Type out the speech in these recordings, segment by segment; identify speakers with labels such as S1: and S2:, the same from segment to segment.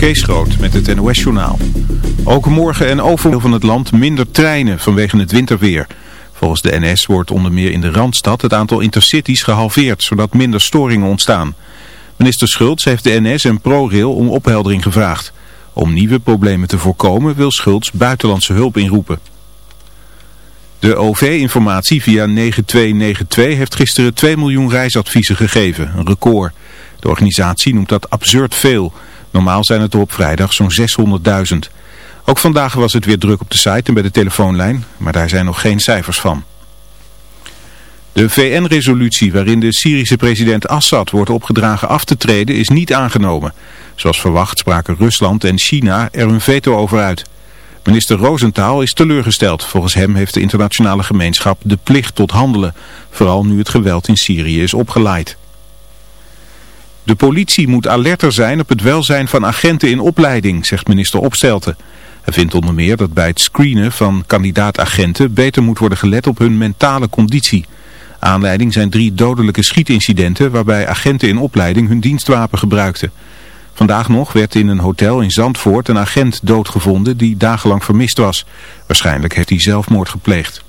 S1: Kees Groot met het NOS-journaal. Ook morgen en overal van het land minder treinen vanwege het winterweer. Volgens de NS wordt onder meer in de Randstad het aantal intercities gehalveerd, zodat minder storingen ontstaan. Minister Schultz heeft de NS en ProRail om opheldering gevraagd. Om nieuwe problemen te voorkomen wil Schultz buitenlandse hulp inroepen. De OV-informatie via 9292 heeft gisteren 2 miljoen reisadviezen gegeven, een record. De organisatie noemt dat absurd veel. Normaal zijn het er op vrijdag zo'n 600.000. Ook vandaag was het weer druk op de site en bij de telefoonlijn, maar daar zijn nog geen cijfers van. De VN-resolutie waarin de Syrische president Assad wordt opgedragen af te treden is niet aangenomen. Zoals verwacht spraken Rusland en China er een veto over uit. Minister Rosenthal is teleurgesteld. Volgens hem heeft de internationale gemeenschap de plicht tot handelen, vooral nu het geweld in Syrië is opgeleid. De politie moet alerter zijn op het welzijn van agenten in opleiding, zegt minister Opstelten. Hij vindt onder meer dat bij het screenen van kandidaatagenten beter moet worden gelet op hun mentale conditie. Aanleiding zijn drie dodelijke schietincidenten waarbij agenten in opleiding hun dienstwapen gebruikten. Vandaag nog werd in een hotel in Zandvoort een agent doodgevonden die dagenlang vermist was. Waarschijnlijk heeft hij zelfmoord gepleegd.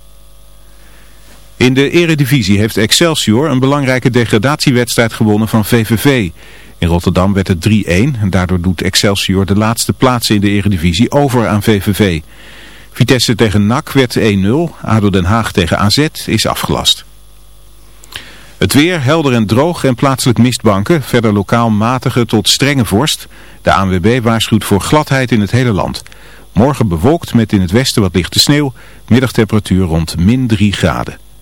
S1: In de eredivisie heeft Excelsior een belangrijke degradatiewedstrijd gewonnen van VVV. In Rotterdam werd het 3-1 en daardoor doet Excelsior de laatste plaatsen in de eredivisie over aan VVV. Vitesse tegen NAC werd 1-0, ADO Den Haag tegen AZ is afgelast. Het weer helder en droog en plaatselijk mistbanken, verder lokaal matige tot strenge vorst. De ANWB waarschuwt voor gladheid in het hele land. Morgen bewolkt met in het westen wat lichte sneeuw, middagtemperatuur rond min 3 graden.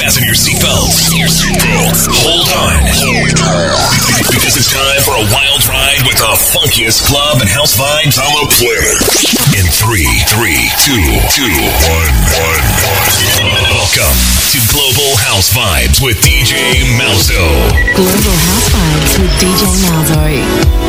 S2: Fasten your seatbelts. Hold on. Because it's time for a wild ride with the funkiest club and house vibes. I'm a planner. In three, three, two, two, one, one, one. Welcome to Global House Vibes with DJ Malzo.
S3: Global House Vibes with DJ Malzo.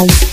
S2: house.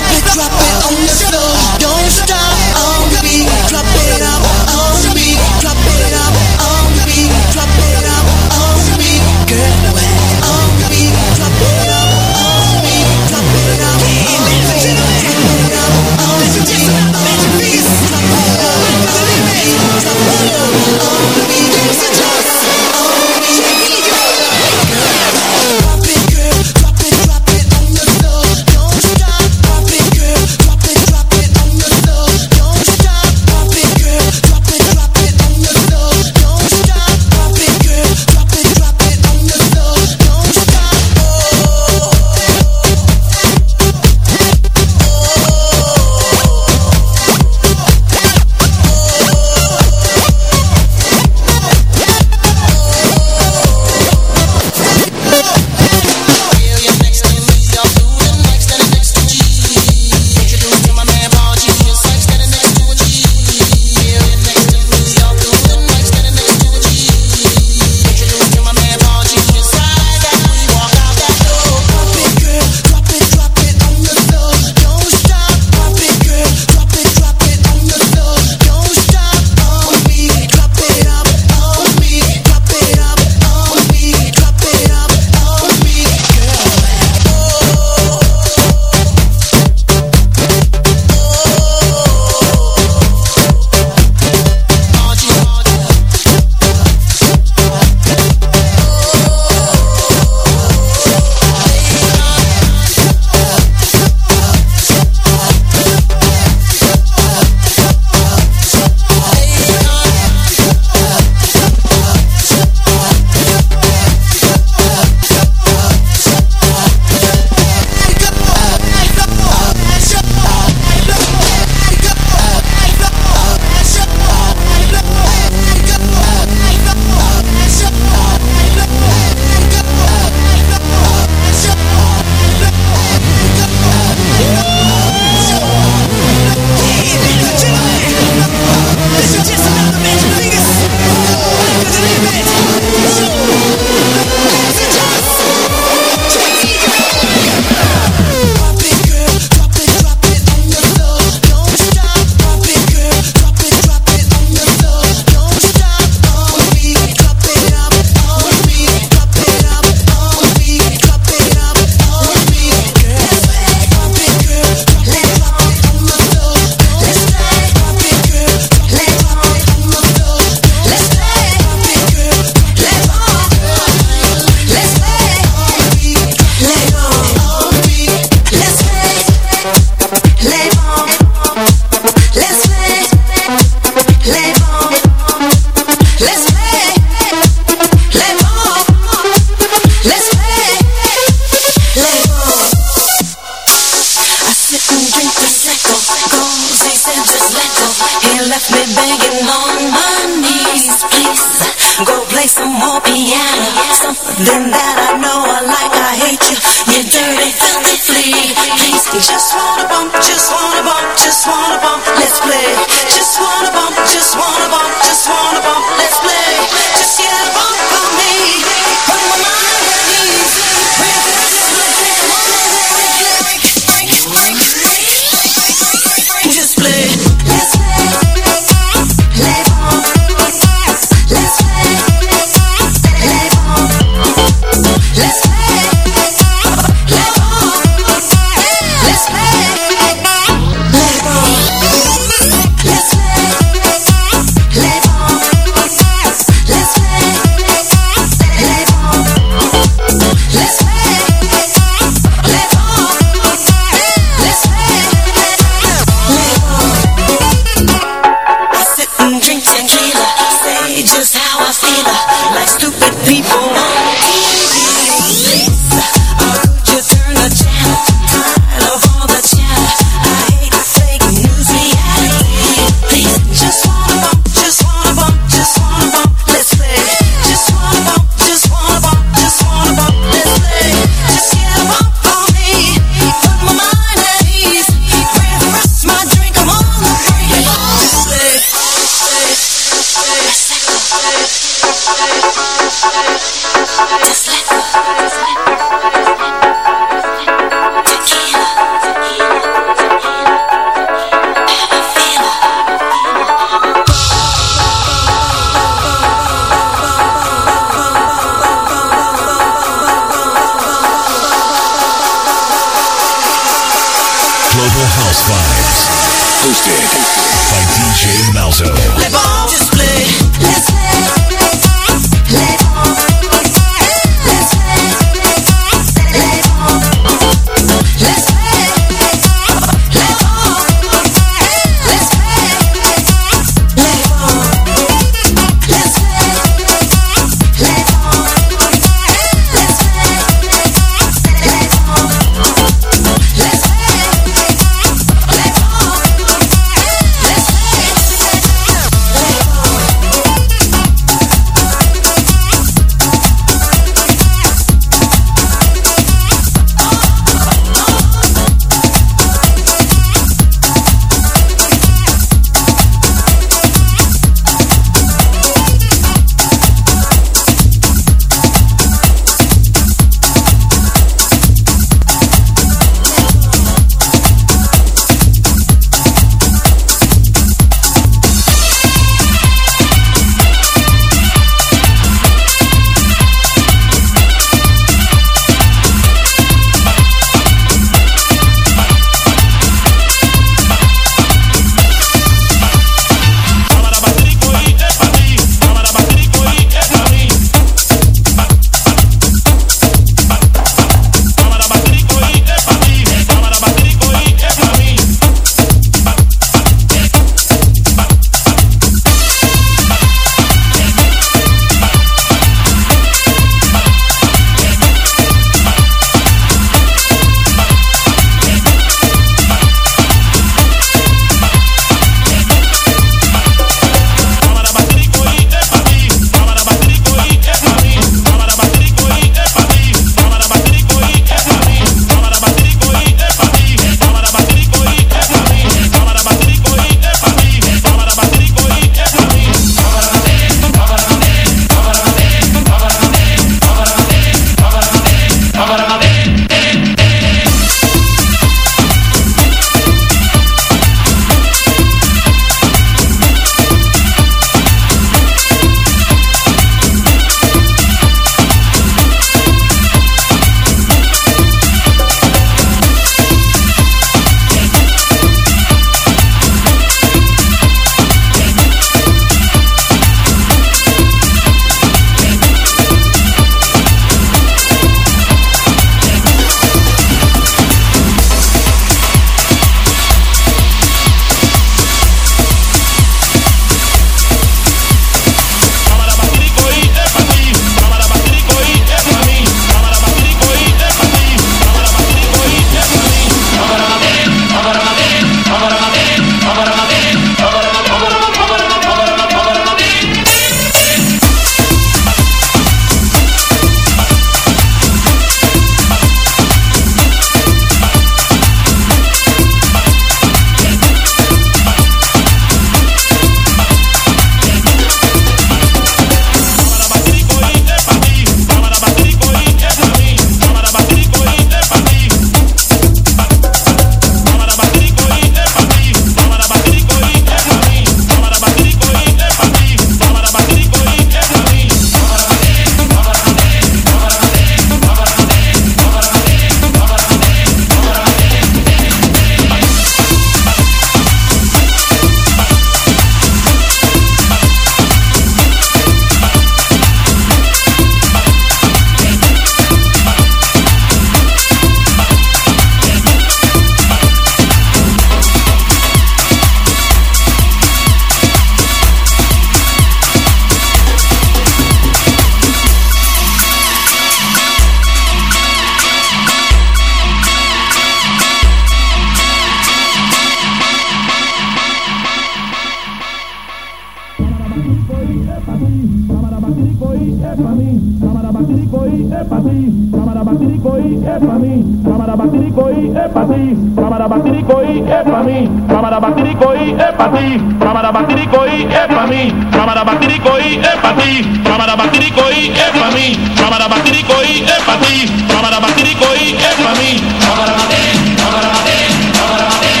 S4: é pra mim, Ramarabatiricoi é pra ti, Ramarabatiricoi é pra mim, Ramarabatiricoi é pra ti, Ramarabatiricoi é pra mim, Ramarabatiricoi é pra ti, Ramarabatiricoi é pra mim, Ramarabatiricoi é pra ti, Ramarabatiricoi é
S5: pra mim, Ramarabatiricoi, Ramarabatiricoi, Ramarabatiricoi